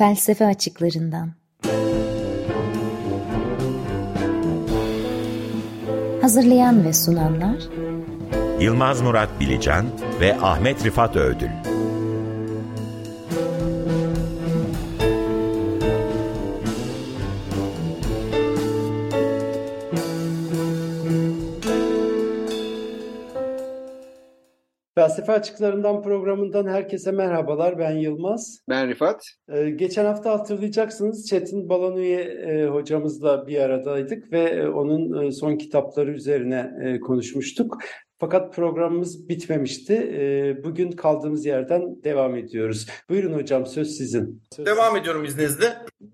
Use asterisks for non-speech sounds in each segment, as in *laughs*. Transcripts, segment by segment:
Felsefe açıklarından. Hazırlayan ve sunanlar Yılmaz Murat Bilecan ve Ahmet Rifat Ödül. Felsefe Açıklarından programından herkese merhabalar. Ben Yılmaz. Ben Rifat. Ee, geçen hafta hatırlayacaksınız Çetin Balanuye e, hocamızla bir aradaydık ve e, onun e, son kitapları üzerine e, konuşmuştuk. Fakat programımız bitmemişti. E, bugün kaldığımız yerden devam ediyoruz. Buyurun hocam söz sizin. Söz Devam ediyorum izninizle.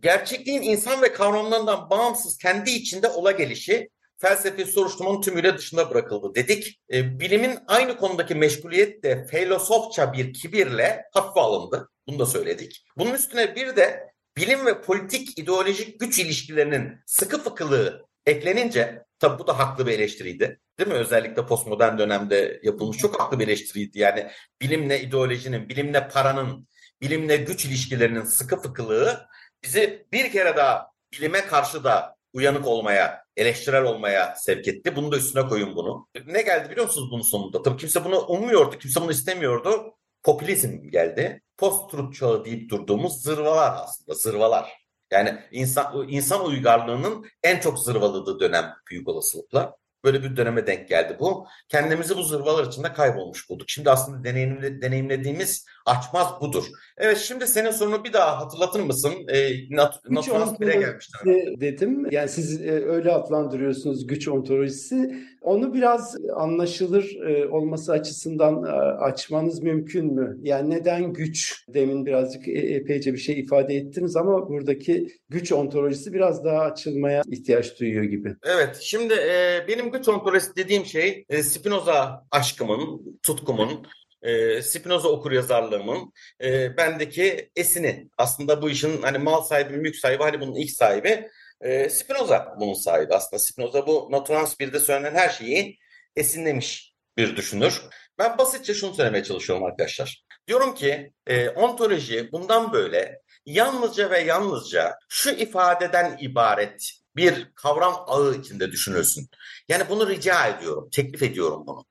Gerçekliğin insan ve kavramlarından bağımsız kendi içinde ola gelişi felsefi soruşturmanın tümüyle dışında bırakıldı dedik. E, bilimin aynı konudaki meşguliyet de filozofça bir kibirle hafife alındı. Bunu da söyledik. Bunun üstüne bir de bilim ve politik ideolojik güç ilişkilerinin sıkı fıkılığı eklenince tabi bu da haklı bir eleştiriydi. Değil mi? Özellikle postmodern dönemde yapılmış çok haklı bir eleştiriydi. Yani bilimle ideolojinin, bilimle paranın, bilimle güç ilişkilerinin sıkı fıkılığı bizi bir kere daha bilime karşı da uyanık olmaya, eleştirel olmaya sevk etti. Bunu da üstüne koyun bunu. Ne geldi biliyor musunuz bunun sonunda? Tabii kimse bunu ummuyordu, kimse bunu istemiyordu. Popülizm geldi. Post-truth çağı deyip durduğumuz zırvalar aslında, zırvalar. Yani insan insan uygarlığının en çok zırvaladığı dönem büyük olasılıkla. Böyle bir döneme denk geldi bu. Kendimizi bu zırvalar içinde kaybolmuş bulduk. Şimdi aslında deneyimle, deneyimlediğimiz açmaz budur. Evet şimdi senin sorunu bir daha hatırlatır mısın? E, nat, Güç ontolojisi dedim. Yani siz e, öyle adlandırıyorsunuz güç ontolojisi. Onu biraz anlaşılır e, olması açısından e, açmanız mümkün mü? Yani neden güç? Demin birazcık e- epeyce bir şey ifade ettiniz ama buradaki güç ontolojisi biraz daha açılmaya ihtiyaç duyuyor gibi. Evet, şimdi e, benim güç ontolojisi dediğim şey e, Spinoza aşkımın, tutkumun, e, Spinoza okuryazarlığımın e, bendeki esini. Aslında bu işin hani mal sahibi, mülk sahibi, hani bunun ilk sahibi e, Spinoza bunun sahibi. Aslında Spinoza bu Naturans 1'de söylenen her şeyi esinlemiş bir düşünür. Ben basitçe şunu söylemeye çalışıyorum arkadaşlar. Diyorum ki e, ontoloji bundan böyle yalnızca ve yalnızca şu ifadeden ibaret bir kavram ağı içinde düşünülsün. Yani bunu rica ediyorum, teklif ediyorum bunu.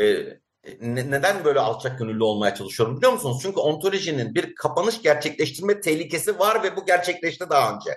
Ee, ne- neden böyle alçak gönüllü olmaya çalışıyorum biliyor musunuz? Çünkü ontolojinin bir kapanış gerçekleştirme tehlikesi var ve bu gerçekleşti daha önce.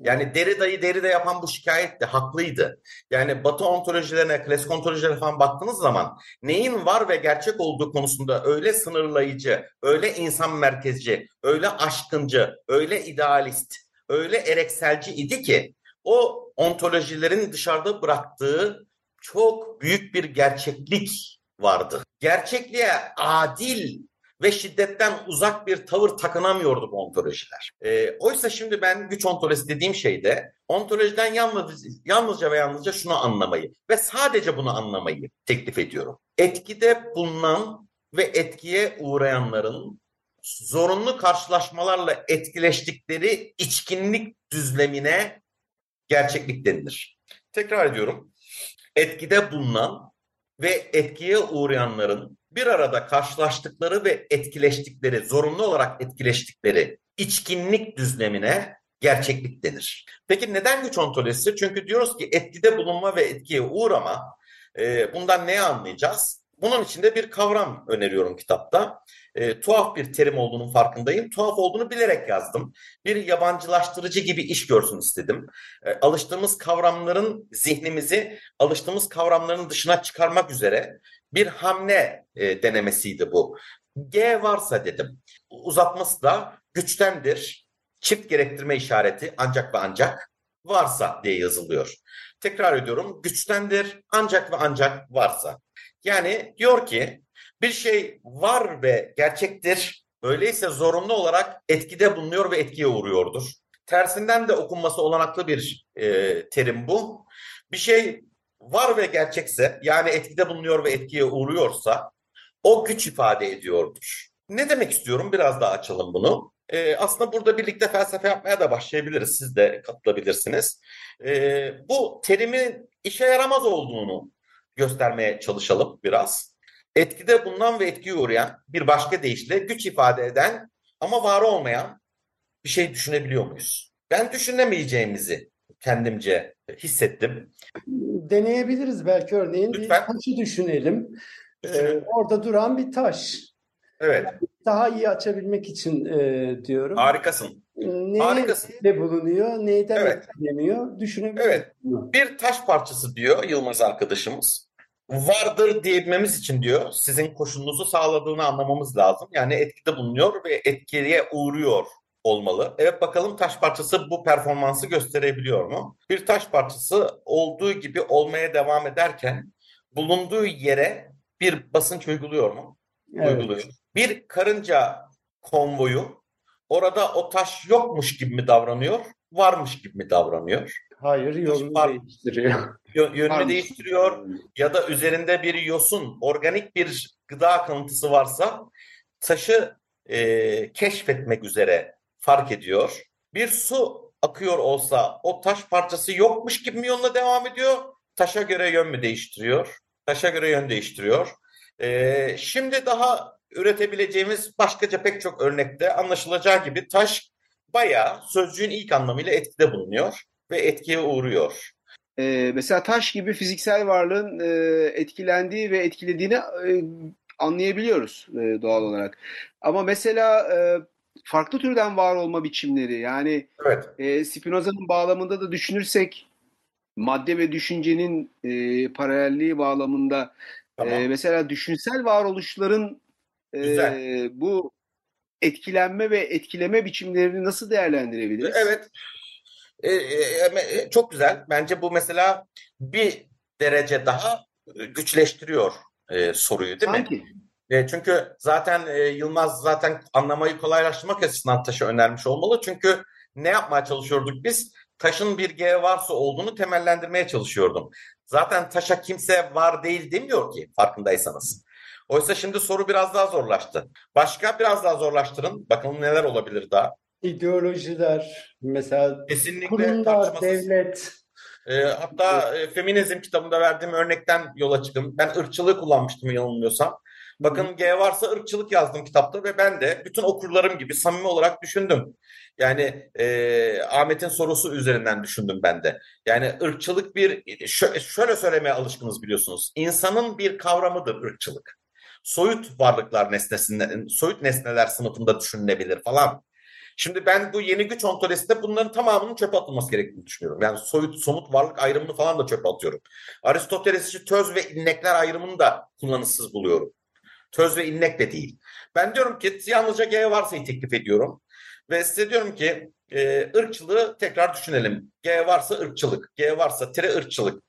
Yani Derrida'yı Derrida yapan bu şikayet de haklıydı. Yani Batı ontolojilerine, klasik ontolojilerine falan baktığınız zaman neyin var ve gerçek olduğu konusunda öyle sınırlayıcı, öyle insan merkezci, öyle aşkıncı, öyle idealist, öyle erekselci idi ki o ontolojilerin dışarıda bıraktığı çok büyük bir gerçeklik vardı. Gerçekliğe adil ve şiddetten uzak bir tavır takınamıyordu bu ontolojiler. Ee, oysa şimdi ben güç ontolojisi dediğim şeyde ontolojiden yalnız, yalnızca ve yalnızca şunu anlamayı ve sadece bunu anlamayı teklif ediyorum. Etkide bulunan ve etkiye uğrayanların zorunlu karşılaşmalarla etkileştikleri içkinlik düzlemine gerçeklik denilir. Tekrar ediyorum. Etkide bulunan ve etkiye uğrayanların bir arada karşılaştıkları ve etkileştikleri, zorunlu olarak etkileştikleri içkinlik düzlemine gerçeklik denir. Peki neden güç ontolojisi? Çünkü diyoruz ki etkide bulunma ve etkiye uğrama. E, bundan ne anlayacağız? Bunun içinde bir kavram öneriyorum kitapta. E, tuhaf bir terim olduğunun farkındayım. Tuhaf olduğunu bilerek yazdım. Bir yabancılaştırıcı gibi iş görsün istedim. E, alıştığımız kavramların zihnimizi alıştığımız kavramların dışına çıkarmak üzere bir hamle e, denemesiydi bu. G varsa dedim. Uzatması da güçtendir. Çift gerektirme işareti ancak ve ancak varsa diye yazılıyor. Tekrar ediyorum. Güçtendir ancak ve ancak varsa. Yani diyor ki bir şey var ve gerçektir. Öyleyse zorunlu olarak etkide bulunuyor ve etkiye uğruyordur. Tersinden de okunması olanaklı bir e, terim bu. Bir şey var ve gerçekse yani etkide bulunuyor ve etkiye uğruyorsa o güç ifade ediyordur. Ne demek istiyorum? Biraz daha açalım bunu. Ee, aslında burada birlikte felsefe yapmaya da başlayabiliriz. Siz de katılabilirsiniz. Ee, bu terimin işe yaramaz olduğunu göstermeye çalışalım biraz. Etkide bulunan ve etkiye uğrayan bir başka deyişle güç ifade eden ama var olmayan bir bir şey düşünebiliyor muyuz? Ben düşünemeyeceğimizi kendimce hissettim. Deneyebiliriz belki örneğin bir Lütfen. taşı düşünelim. Ee, orada duran bir taş. Evet, Daha iyi açabilmek için e, diyorum. harikasın. Neye Harikasın. ne bulunuyor, neyden Evet. etkileniyor düşünebilir Evet. Bir taş parçası diyor Yılmaz arkadaşımız. Vardır diyebilmemiz için diyor sizin koşulunuzu sağladığını anlamamız lazım. Yani etkide bulunuyor ve etkiye uğruyor olmalı. Evet bakalım taş parçası bu performansı gösterebiliyor mu? Bir taş parçası olduğu gibi olmaya devam ederken bulunduğu yere bir basınç uyguluyor mu? Evet. Uyguluyor. Bir karınca konvoyu orada o taş yokmuş gibi mi davranıyor, varmış gibi mi davranıyor? Hayır, yolunu Var. değiştiriyor. Yö- Yönünü Varmış. değiştiriyor ya da üzerinde bir yosun, organik bir gıda kalıntısı varsa taşı e, keşfetmek üzere fark ediyor. Bir su akıyor olsa o taş parçası yokmuş gibi mi yoluna devam ediyor? Taşa göre yön mü değiştiriyor? Taşa göre yön değiştiriyor. E, şimdi daha üretebileceğimiz başkaca pek çok örnekte anlaşılacağı gibi taş bayağı sözcüğün ilk anlamıyla etkide bulunuyor ve etkiye uğruyor. Ee, mesela taş gibi fiziksel varlığın e, etkilendiği ve etkilediğini e, anlayabiliyoruz e, doğal olarak. Ama mesela e, farklı türden var olma biçimleri yani Evet. e, Spinoza'nın bağlamında da düşünürsek madde ve düşüncenin e, paralelliği bağlamında Tamam. e, mesela düşünsel varoluşların e, Güzel. bu etkilenme ve etkileme biçimlerini nasıl değerlendirebiliriz? Evet. E, e, e, çok güzel. Bence bu mesela bir derece daha e, güçleştiriyor e, soruyu değil mi? Sanki. E, çünkü zaten e, Yılmaz zaten anlamayı kolaylaştırmak açısından taşı önermiş olmalı. Çünkü ne yapmaya çalışıyorduk biz? Taşın bir G varsa olduğunu temellendirmeye çalışıyordum. Zaten taşa kimse var değil demiyor ki farkındaysanız. Oysa şimdi soru biraz daha zorlaştı. Başka biraz daha zorlaştırın. Bakalım neler olabilir daha. İdeolojiler, mesela Kesinlikle kurumlar, tartışmasız. devlet. E, hatta e, feminizm kitabında verdiğim örnekten yola çıkın. Ben ırkçılığı kullanmıştım yanılmıyorsam. Bakın G varsa ırkçılık yazdım kitapta ve ben de bütün okurlarım gibi samimi olarak düşündüm. Yani e, Ahmet'in sorusu üzerinden düşündüm ben de. Yani ırkçılık bir şö- şöyle söylemeye alışkınız biliyorsunuz. İnsanın bir kavramıdır ırkçılık. Soyut varlıklar nesnesinden, soyut nesneler sınıfında düşünülebilir falan. Şimdi ben bu yeni güç ontolojisinde bunların tamamının çöpe atılması gerektiğini düşünüyorum. Yani soyut, somut varlık ayrımını falan da çöpe atıyorum. Aristotelesçi töz ve innekler ayrımını da kullanışsız buluyorum. Töz ve innek de değil. Ben diyorum ki yalnızca G varsayı teklif ediyorum. Ve size diyorum ki e, ırkçılığı tekrar düşünelim. G varsa ırkçılık, G varsa tire ırkçılık.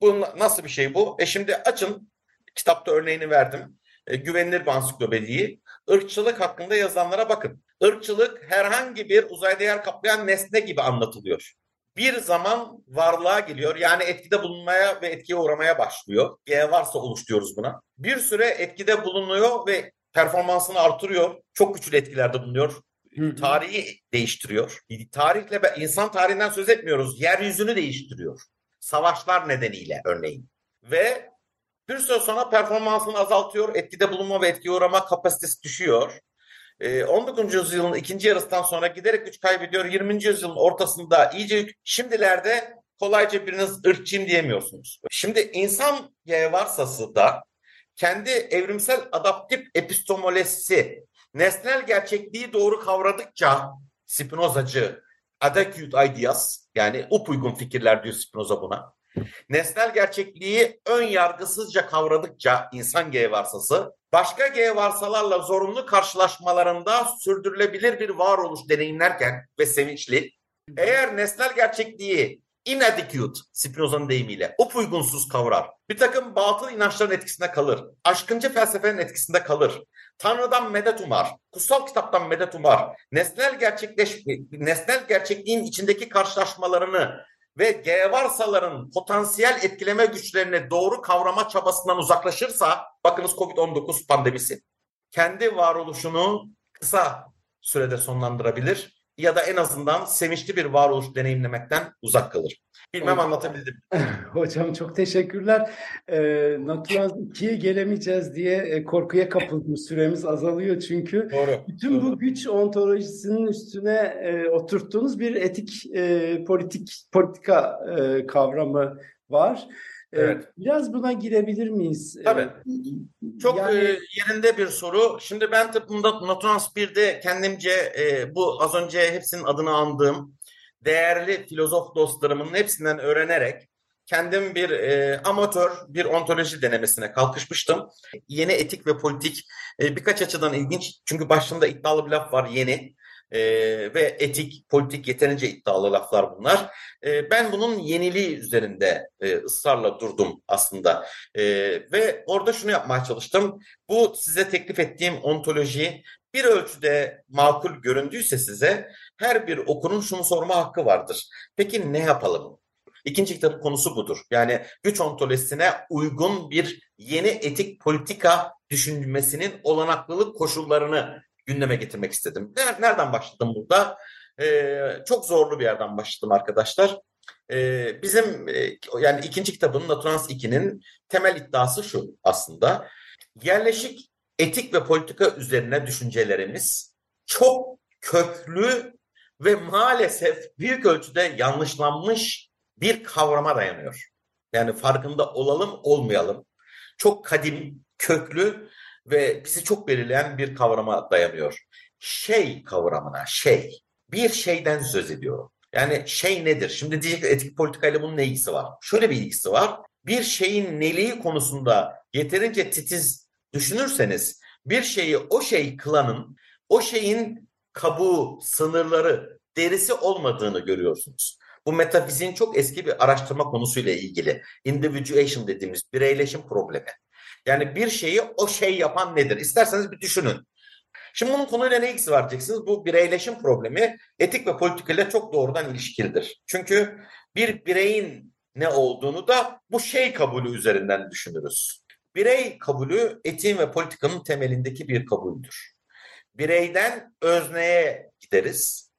Bu na- nasıl bir şey bu? E şimdi açın, kitapta örneğini verdim. E, güvenilir bir ansiklopediyi. Irkçılık hakkında yazılanlara bakın. Irkçılık herhangi bir uzayda yer kaplayan nesne gibi anlatılıyor. Bir zaman varlığa geliyor. Yani etkide bulunmaya ve etkiye uğramaya başlıyor. G varsa oluş diyoruz buna. Bir süre etkide bulunuyor ve performansını artırıyor. Çok güçlü etkilerde bulunuyor. Hı hı. Tarihi değiştiriyor. Tarihle insan tarihinden söz etmiyoruz. Yeryüzünü değiştiriyor. Savaşlar nedeniyle örneğin. Ve bir süre sonra performansını azaltıyor. Etkide bulunma ve etkiye uğrama kapasitesi düşüyor. Ee, 19. yüzyılın ikinci yarısından sonra giderek güç kaybediyor. 20. yüzyılın ortasında iyice şimdilerde kolayca biriniz ırkçıyım diyemiyorsunuz. Şimdi insan varsası da kendi evrimsel adaptif epistemolojisi nesnel gerçekliği doğru kavradıkça Spinozacı adequate ideas yani upuygun fikirler diyor Spinoza buna. Nesnel gerçekliği ön yargısızca kavradıkça insan G varsası başka G varsalarla zorunlu karşılaşmalarında sürdürülebilir bir varoluş deneyimlerken ve sevinçli eğer nesnel gerçekliği inadequate Spinoza'nın deyimiyle upuygunsuz kavrar. Bir takım batıl inançların etkisinde kalır. Aşkıncı felsefenin etkisinde kalır. Tanrı'dan medet umar. Kutsal kitaptan medet umar. Nesnel gerçekleş nesnel gerçekliğin içindeki karşılaşmalarını ve G varsaların potansiyel etkileme güçlerini doğru kavrama çabasından uzaklaşırsa bakınız Covid-19 pandemisi kendi varoluşunu kısa sürede sonlandırabilir. Ya da en azından sevinçli bir varoluş deneyimlemekten uzak kalır. Bilmem Hocam- anlatabildim. *laughs* Hocam çok teşekkürler. Ee, Naturans 2'ye gelemeyeceğiz diye e, korkuya kapıldım. Süremiz azalıyor çünkü. Doğru. Bütün bu güç ontolojisinin üstüne e, oturttuğunuz bir etik, e, politik, politika e, kavramı var. E, Evet. biraz buna girebilir miyiz? E, Tabii. Çok yani- e, yerinde bir soru. Şimdi ben bunda Notrans 1'de kendimce e, bu az önce hepsinin adını andığım değerli filozof dostlarımın hepsinden öğrenerek kendim bir e, amatör bir ontoloji denemesine kalkışmıştım. Yeni etik ve politik e, birkaç açıdan ilginç. Çünkü başında iddialı bir laf var yeni. E, ve etik, politik yeterince iddialı laflar bunlar. E, ben bunun yeniliği üzerinde e, ısrarla durdum aslında. E, ve orada şunu yapmaya çalıştım. Bu size teklif ettiğim ontoloji bir ölçüde makul göründüyse size her bir okurun şunu sorma hakkı vardır. Peki ne yapalım? İkinci kitabın konusu budur. Yani güç ontolojisine uygun bir yeni etik politika düşünmesinin olanaklılık koşullarını gündeme getirmek istedim. Ner- Nereden başladım burada? Ee, çok zorlu bir yerden başladım arkadaşlar. Ee, bizim e, yani ikinci kitabın Naturans 2'nin temel iddiası şu aslında. Yerleşik etik ve politika üzerine düşüncelerimiz çok köklü ve maalesef büyük ölçüde yanlışlanmış bir kavrama dayanıyor. Yani farkında olalım olmayalım. Çok kadim, köklü ve bizi çok belirleyen bir kavrama dayanıyor. Şey kavramına, şey. Bir şeyden söz ediyorum. Yani şey nedir? Şimdi diyecek etik politikayla bunun ne ilgisi var? Şöyle bir ilgisi var. Bir şeyin neliği konusunda yeterince titiz düşünürseniz bir şeyi o şey kılanın o şeyin kabuğu, sınırları, derisi olmadığını görüyorsunuz. Bu metafiziğin çok eski bir araştırma konusuyla ilgili. Individuation dediğimiz bireyleşim problemi. Yani bir şeyi o şey yapan nedir? İsterseniz bir düşünün. Şimdi bunun konuyla ne ilgisi var diyeceksiniz. Bu bireyleşim problemi etik ve politikayla çok doğrudan ilişkilidir. Çünkü bir bireyin ne olduğunu da bu şey kabulü üzerinden düşünürüz. Birey kabulü etiğin ve politikanın temelindeki bir kabuldür. Bireyden özneye gideriz.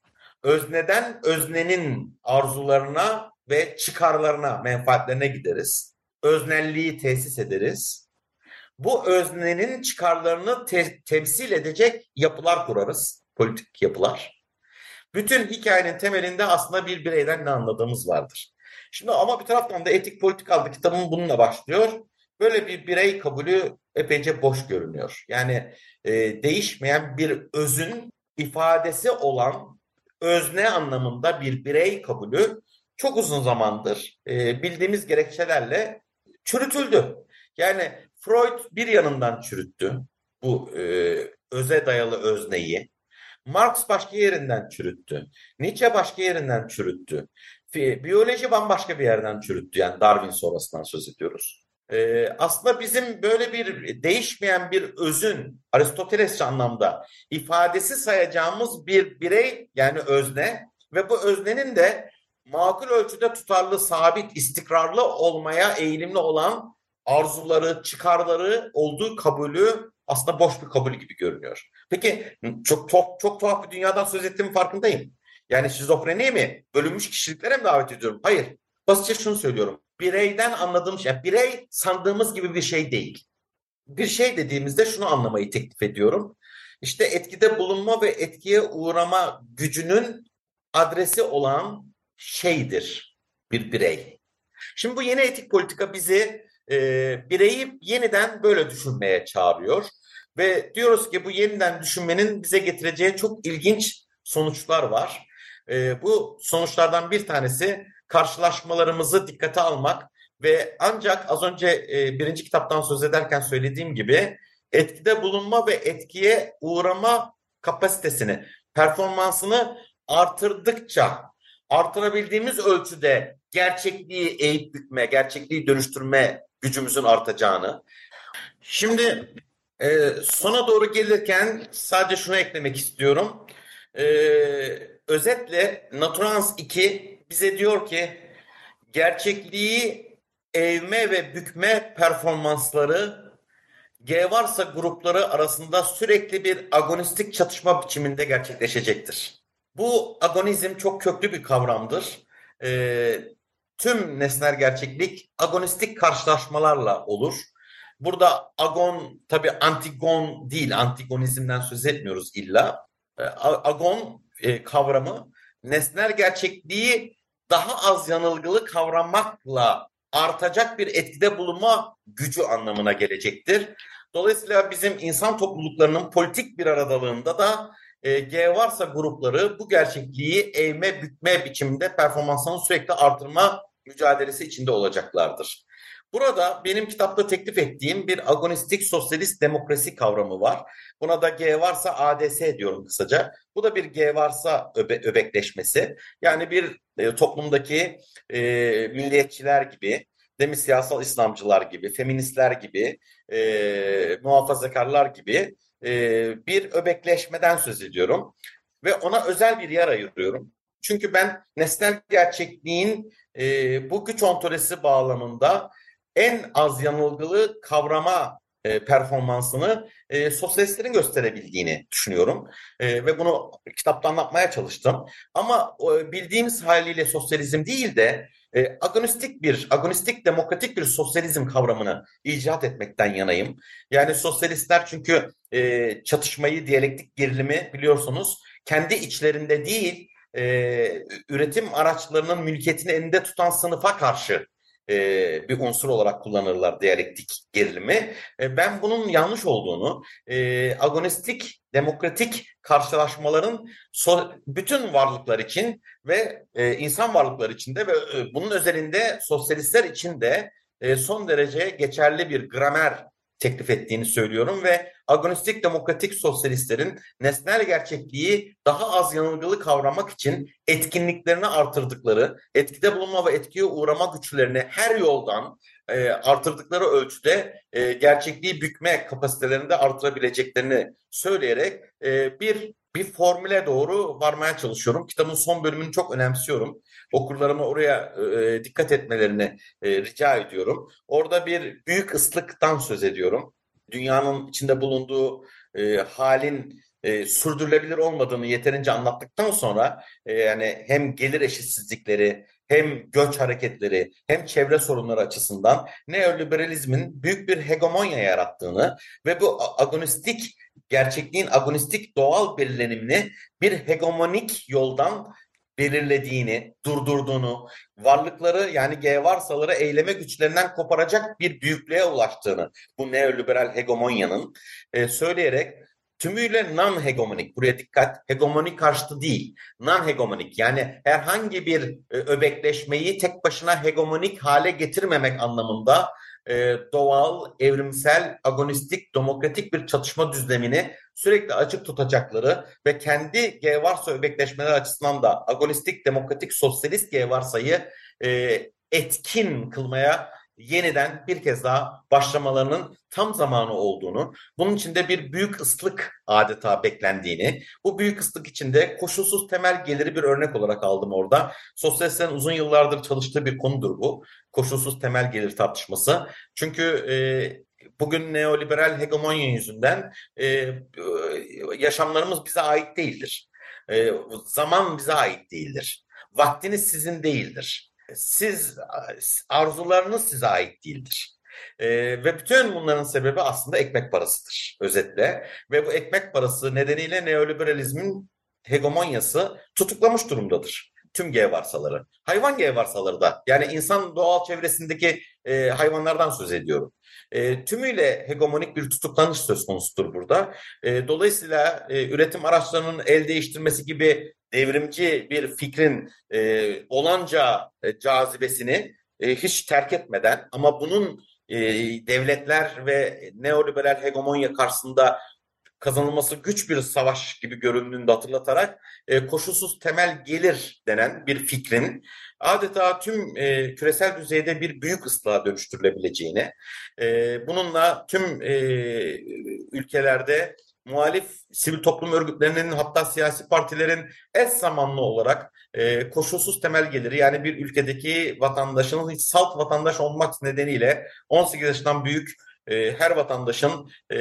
Özneden öznenin arzularına ve çıkarlarına, menfaatlerine gideriz. Öznelliği tesis ederiz. Bu öznenin çıkarlarını te- temsil edecek yapılar kurarız. Politik yapılar. Bütün hikayenin temelinde aslında bir bireyden ne anladığımız vardır. Şimdi ama bir taraftan da Etik Politik adlı kitabım bununla başlıyor. Böyle bir birey kabulü epeyce boş görünüyor. Yani e, değişmeyen bir özün ifadesi olan özne anlamında bir birey kabulü çok uzun zamandır e, bildiğimiz gerekçelerle çürütüldü. Yani Freud bir yanından çürüttü bu e, öze dayalı özneyi. Marx başka yerinden çürüttü. Nietzsche başka yerinden çürüttü. Biyoloji bambaşka bir yerden çürüttü. Yani Darwin sonrasından söz ediyoruz. Ee, aslında bizim böyle bir değişmeyen bir özün Aristotelesçi anlamda ifadesi sayacağımız bir birey yani özne ve bu öznenin de makul ölçüde tutarlı, sabit, istikrarlı olmaya eğilimli olan arzuları, çıkarları olduğu kabulü aslında boş bir kabul gibi görünüyor. Peki çok çok, çok tuhaf bir dünyadan söz ettiğim farkındayım. Yani şizofreniye mi, bölünmüş kişiliklere mi davet ediyorum? Hayır. Basitçe şunu söylüyorum. Bireyden anladığım şey, birey sandığımız gibi bir şey değil. Bir şey dediğimizde şunu anlamayı teklif ediyorum. İşte etkide bulunma ve etkiye uğrama gücünün adresi olan şeydir bir birey. Şimdi bu yeni etik politika bizi e, bireyi yeniden böyle düşünmeye çağırıyor. Ve diyoruz ki bu yeniden düşünmenin bize getireceği çok ilginç sonuçlar var. E, bu sonuçlardan bir tanesi karşılaşmalarımızı dikkate almak ve ancak az önce e, birinci kitaptan söz ederken söylediğim gibi etkide bulunma ve etkiye uğrama kapasitesini, performansını artırdıkça artırabildiğimiz ölçüde gerçekliği eğip bükme, gerçekliği dönüştürme gücümüzün artacağını. Şimdi e, sona doğru gelirken sadece şunu eklemek istiyorum. E, özetle Naturans 2 bize diyor ki gerçekliği evme ve bükme performansları G varsa grupları arasında sürekli bir agonistik çatışma biçiminde gerçekleşecektir. Bu agonizm çok köklü bir kavramdır. E, tüm nesnel gerçeklik agonistik karşılaşmalarla olur. Burada agon tabi antigon değil, antigonizmden söz etmiyoruz illa. E, agon e, kavramı nesnel gerçekliği daha az yanılgılı kavramakla artacak bir etkide bulunma gücü anlamına gelecektir. Dolayısıyla bizim insan topluluklarının politik bir aradalığında da e, G varsa grupları bu gerçekliği eğme bükme biçiminde performansını sürekli artırma mücadelesi içinde olacaklardır. Burada benim kitapta teklif ettiğim bir agonistik sosyalist demokrasi kavramı var. Buna da G varsa ADS diyorum kısaca. Bu da bir G varsa öbe, öbekleşmesi. Yani bir e, toplumdaki e, milliyetçiler gibi, demi siyasal İslamcılar gibi, feministler gibi, e, muhafazakarlar gibi e, bir öbekleşmeden söz ediyorum. Ve ona özel bir yer ayırıyorum. Çünkü ben nesnel gerçekliğin e, bu güç ontolojisi bağlamında en az yanılgılı kavrama e, performansını e, sosyalistlerin gösterebildiğini düşünüyorum. E, ve bunu kitapta anlatmaya çalıştım. Ama e, bildiğimiz haliyle sosyalizm değil de e, agonistik bir, agonistik demokratik bir sosyalizm kavramını icat etmekten yanayım. Yani sosyalistler çünkü e, çatışmayı, diyalektik gerilimi biliyorsunuz kendi içlerinde değil, e, üretim araçlarının mülkiyetini elinde tutan sınıfa karşı e, bir unsur olarak kullanırlar diyalektik gerilimi. E, ben bunun yanlış olduğunu, e, agonistik, demokratik karşılaşmaların so, bütün varlıklar için ve e, insan varlıklar için de ve e, bunun özelinde sosyalistler için de e, son derece geçerli bir gramer teklif ettiğini söylüyorum ve agonistik demokratik sosyalistlerin nesnel gerçekliği daha az yanılgılı kavramak için etkinliklerini artırdıkları, etkide bulunma ve etkiye uğrama güçlerini her yoldan e, artırdıkları ölçüde e, gerçekliği bükme kapasitelerini de artırabileceklerini söyleyerek e, bir bir formüle doğru varmaya çalışıyorum. Kitabın son bölümünü çok önemsiyorum. Okurlarıma oraya e, dikkat etmelerini e, rica ediyorum. Orada bir büyük ıslıktan söz ediyorum. Dünyanın içinde bulunduğu e, halin e, sürdürülebilir olmadığını yeterince anlattıktan sonra e, yani hem gelir eşitsizlikleri hem göç hareketleri hem çevre sorunları açısından neoliberalizmin büyük bir hegemonya yarattığını ve bu agonistik gerçekliğin agonistik doğal belirlenimini bir hegemonik yoldan belirlediğini, durdurduğunu, varlıkları yani G varsaları eyleme güçlerinden koparacak bir büyüklüğe ulaştığını bu neoliberal hegemonyanın e, söyleyerek tümüyle non-hegemonik, buraya dikkat, hegemonik karşıtı değil, non-hegemonik. Yani herhangi bir e, öbekleşmeyi tek başına hegemonik hale getirmemek anlamında e, doğal, evrimsel, agonistik, demokratik bir çatışma düzlemini sürekli açık tutacakları ve kendi G varsa öbekleşmeler açısından da agonistik, demokratik, sosyalist G varsayı e, etkin kılmaya yeniden bir kez daha başlamalarının tam zamanı olduğunu, bunun içinde bir büyük ıslık adeta beklendiğini, bu büyük ıslık içinde koşulsuz temel geliri bir örnek olarak aldım orada. Sosyalistlerin uzun yıllardır çalıştığı bir konudur bu. Koşulsuz temel gelir tartışması. Çünkü e, bugün neoliberal hegemonya yüzünden e, yaşamlarımız bize ait değildir. E, zaman bize ait değildir. Vaktiniz sizin değildir siz arzularınız size ait değildir. ee, ve bütün bunların sebebi aslında ekmek parasıdır özetle. Ve bu ekmek parası nedeniyle neoliberalizmin hegemonyası tutuklamış durumdadır. Tüm G varsaları. Hayvan G varsaları da. Yani insan doğal çevresindeki e, hayvanlardan söz ediyorum. E, tümüyle hegemonik bir tutuklanış söz konusudur burada. E, dolayısıyla e, üretim araçlarının el değiştirmesi gibi devrimci bir fikrin e, olanca e, cazibesini e, hiç terk etmeden ama bunun e, devletler ve neoliberal hegemonya karşısında kazanılması güç bir savaş gibi göründüğünü de hatırlatarak e, koşulsuz temel gelir denen bir fikrin adeta tüm e, küresel düzeyde bir büyük ıslığa dönüştürülebileceğini, e, bununla tüm e, ülkelerde muhalif sivil toplum örgütlerinin hatta siyasi partilerin eş zamanlı olarak e, koşulsuz temel geliri yani bir ülkedeki vatandaşın salt vatandaş olmak nedeniyle 18 yaşından büyük e, her vatandaşın e,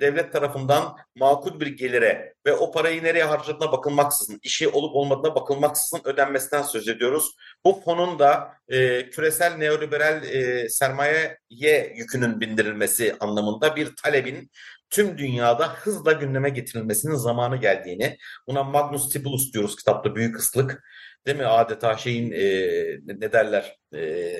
devlet tarafından makul bir gelire ve o parayı nereye harcadığına bakılmaksızın, işi olup olmadığına bakılmaksızın ödenmesinden söz ediyoruz. Bu fonun da e, küresel neoliberal e, sermayeye yükünün bindirilmesi anlamında bir talebin tüm dünyada hızla gündeme getirilmesinin zamanı geldiğini, buna Magnus Tibulus diyoruz kitapta büyük ıslık, değil mi? Adeta şeyin e, ne derler e,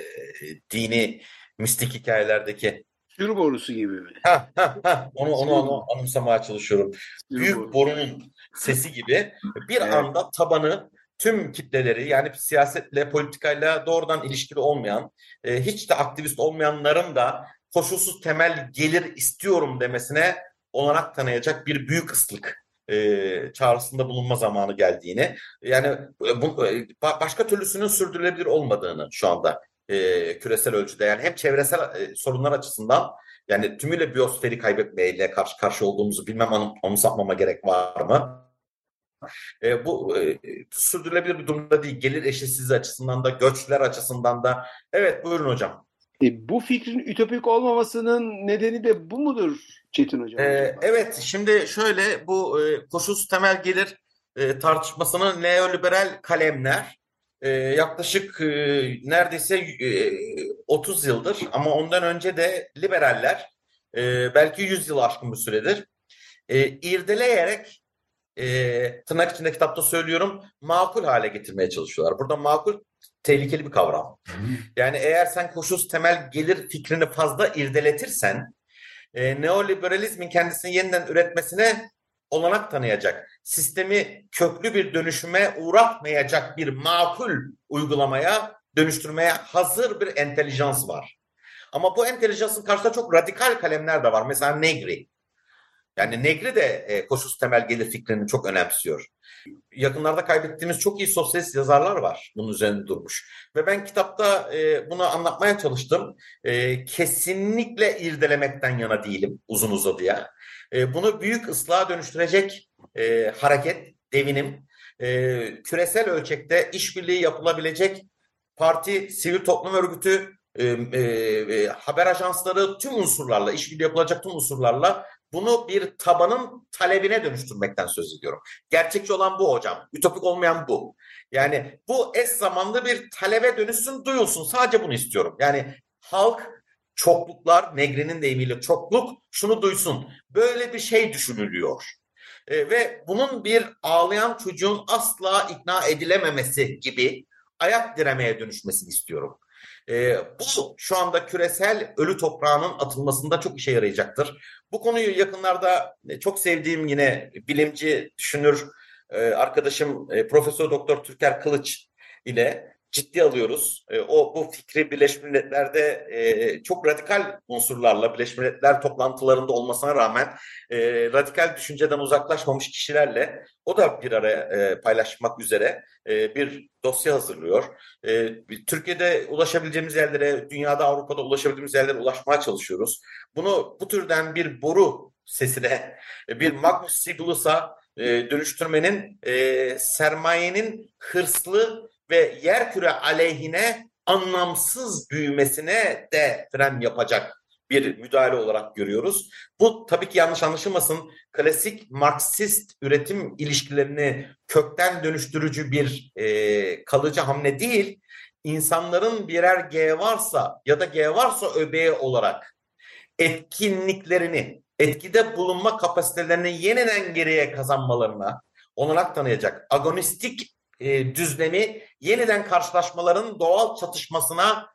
dini mistik hikayelerdeki Sür borusu gibi mi? Ha, ha, ha. Onu, onu, onu anımsamaya çalışıyorum. Büyük borunun sesi gibi bir evet. anda tabanı tüm kitleleri yani siyasetle, politikayla doğrudan ilişkili olmayan, e, hiç de aktivist olmayanların da koşulsuz temel gelir istiyorum demesine olanak tanıyacak bir büyük ıslık e, çağrısında bulunma zamanı geldiğini yani bu, e, başka türlüsünün sürdürülebilir olmadığını şu anda e, küresel ölçüde yani hem çevresel e, sorunlar açısından yani tümüyle biyosferi kaybetmeyle karşı karşı olduğumuzu bilmem onu sapmama gerek var mı? E, bu e, sürdürülebilir bir durumda değil. Gelir eşitsizliği açısından da, göçler açısından da. Evet buyurun hocam. E, bu fikrin ütopik olmamasının nedeni de bu mudur Çetin Hocam? E, evet şimdi şöyle bu e, koşulsuz temel gelir e, tartışmasını neoliberal kalemler e, yaklaşık e, neredeyse e, 30 yıldır ama ondan önce de liberaller e, belki 100 yıl aşkın bir süredir e, irdeleyerek e, tırnak içinde kitapta söylüyorum makul hale getirmeye çalışıyorlar. Burada makul tehlikeli bir kavram. Yani eğer sen koşulsuz temel gelir fikrini fazla irdeletirsen e, neoliberalizmin kendisini yeniden üretmesine olanak tanıyacak, sistemi köklü bir dönüşüme uğratmayacak bir makul uygulamaya dönüştürmeye hazır bir entelijans var. Ama bu entelijansın karşısında çok radikal kalemler de var. Mesela Negri. Yani Negri de e, koşulsuz temel gelir fikrini çok önemsiyor. Yakınlarda kaybettiğimiz çok iyi sosyalist yazarlar var bunun üzerinde durmuş. Ve ben kitapta e, bunu anlatmaya çalıştım. E, kesinlikle irdelemekten yana değilim uzun uzadıya. E, bunu büyük ıslığa dönüştürecek e, hareket, devinim, e, küresel ölçekte işbirliği yapılabilecek parti, sivil toplum örgütü, e, e, e, haber ajansları tüm unsurlarla, işbirliği yapılacak tüm unsurlarla bunu bir tabanın talebine dönüştürmekten söz ediyorum. Gerçekçi olan bu hocam. Ütopik olmayan bu. Yani bu eş zamanlı bir talebe dönüşsün, duyulsun. Sadece bunu istiyorum. Yani halk çokluklar, Negri'nin deyimiyle çokluk şunu duysun. Böyle bir şey düşünülüyor. E, ve bunun bir ağlayan çocuğun asla ikna edilememesi gibi ayak diremeye dönüşmesini istiyorum. E, bu şu anda küresel ölü toprağının atılmasında çok işe yarayacaktır. Bu konuyu yakınlarda e, çok sevdiğim yine bilimci, düşünür e, arkadaşım e, Profesör Doktor Türker Kılıç ile ciddi alıyoruz. E, o bu fikri Birleşmiş Milletler'de e, çok radikal unsurlarla Birleşmiş Milletler toplantılarında olmasına rağmen e, radikal düşünceden uzaklaşmamış kişilerle o da bir araya e, paylaşmak üzere e, bir dosya hazırlıyor. E, Türkiye'de ulaşabileceğimiz yerlere, dünyada Avrupa'da ulaşabildiğimiz yerlere ulaşmaya çalışıyoruz. Bunu bu türden bir boru sesine, bir Magnus Sibulus'a e, dönüştürmenin e, sermayenin hırslı ve yerküre aleyhine anlamsız büyümesine de fren yapacak bir müdahale olarak görüyoruz. Bu tabii ki yanlış anlaşılmasın. Klasik Marksist üretim ilişkilerini kökten dönüştürücü bir e, kalıcı hamle değil. İnsanların birer G varsa ya da G varsa öbeği olarak etkinliklerini, etkide bulunma kapasitelerini yeniden geriye kazanmalarına olanak tanıyacak agonistik e, düzlemi yeniden karşılaşmaların doğal çatışmasına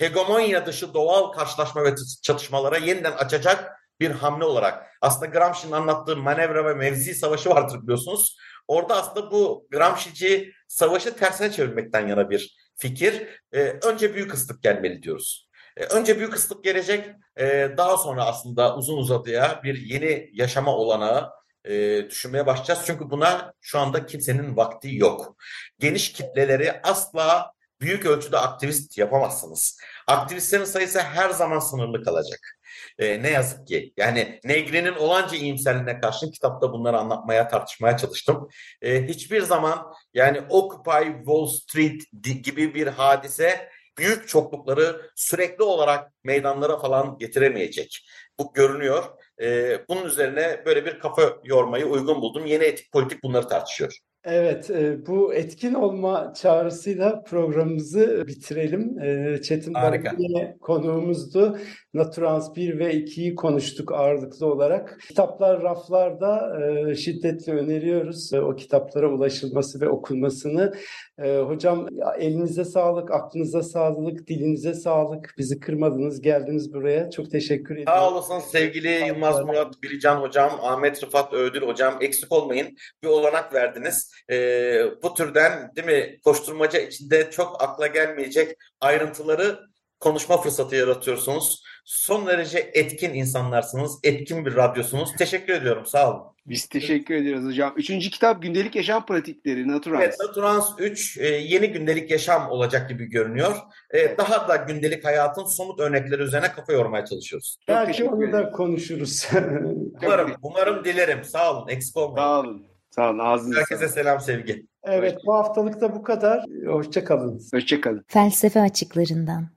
hegemonya dışı doğal karşılaşma ve çatışmalara yeniden açacak bir hamle olarak. Aslında Gramsci'nin anlattığı manevra ve mevzi savaşı vardır biliyorsunuz. Orada aslında bu Gramsci'ci savaşı tersine çevirmekten yana bir fikir. Ee, önce büyük ıslık gelmeli diyoruz. Ee, önce büyük ıslık gelecek. Ee, daha sonra aslında uzun uzadıya bir yeni yaşama olanağı e, düşünmeye başlayacağız. Çünkü buna şu anda kimsenin vakti yok. Geniş kitleleri asla büyük ölçüde aktivist yapamazsınız. Aktivistlerin sayısı her zaman sınırlı kalacak. E, ne yazık ki. Yani Negri'nin olanca iyimserliğine karşı kitapta bunları anlatmaya, tartışmaya çalıştım. E, hiçbir zaman yani Occupy Wall Street gibi bir hadise büyük çoklukları sürekli olarak meydanlara falan getiremeyecek. Bu görünüyor. E, bunun üzerine böyle bir kafa yormayı uygun buldum. Yeni etik politik bunları tartışıyor. Evet, e, bu etkin olma çağrısıyla programımızı bitirelim. E, Çetin Harika. yine konuğumuzdu. Naturans 1 ve 2'yi konuştuk ağırlıklı olarak. Kitaplar raflarda e, şiddetle öneriyoruz. E, o kitaplara ulaşılması ve okunmasını. E, hocam elinize sağlık, aklınıza sağlık, dilinize sağlık. Bizi kırmadınız, geldiniz buraya. Çok teşekkür ediyorum. Sağ olasın sevgili Yılmaz Murat Bilican hocam, Ahmet Rıfat Ödül hocam eksik olmayın. Bir olanak verdiniz. Ee, bu türden değil mi koşturmaca içinde çok akla gelmeyecek ayrıntıları konuşma fırsatı yaratıyorsunuz. Son derece etkin insanlarsınız, etkin bir radyosunuz. Teşekkür ediyorum, sağ olun. Biz teşekkür ediyoruz hocam. Üçüncü kitap Gündelik Yaşam Pratikleri, Naturans. Evet, Naturans 3 e, yeni gündelik yaşam olacak gibi görünüyor. E, daha da gündelik hayatın somut örnekleri üzerine kafa yormaya çalışıyoruz. Çok Belki onu da konuşuruz. Umarım, umarım dilerim. Sağ olun, eksik olmayın. Sağ olun. Sağ olun. Ağzınıza Herkese sağlık. selam, sevgi. evet, bu haftalık da bu kadar. Hoşça kalın. Hoşçakalın. Felsefe açıklarından.